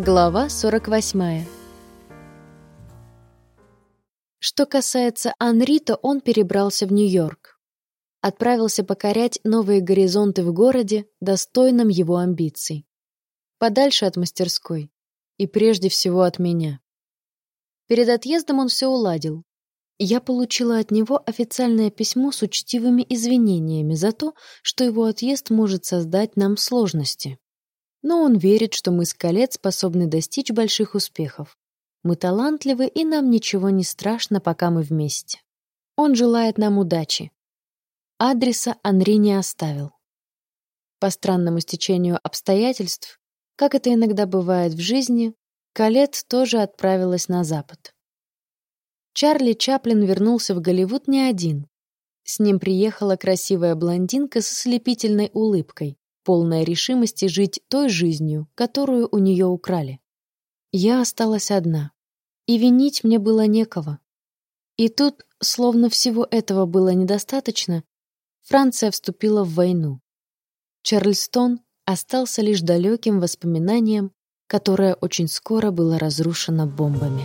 Глава 48. Что касается Анри, то он перебрался в Нью-Йорк. Отправился покорять новые горизонты в городе, достойном его амбиций. Подальше от мастерской. И прежде всего от меня. Перед отъездом он все уладил. Я получила от него официальное письмо с учтивыми извинениями за то, что его отъезд может создать нам сложности. Но он верит, что мы с Калет способны достичь больших успехов. Мы талантливы, и нам ничего не страшно, пока мы вместе. Он желает нам удачи. Адреса Анри не оставил. По странному стечению обстоятельств, как это иногда бывает в жизни, Калет тоже отправилась на запад. Чарли Чаплин вернулся в Голливуд не один. С ним приехала красивая блондинка с ослепительной улыбкой, полная решимости жить той жизнью, которую у нее украли. Я осталась одна, и винить мне было некого. И тут, словно всего этого было недостаточно, Франция вступила в войну. Чарльстон остался лишь далеким воспоминанием, которое очень скоро было разрушено бомбами.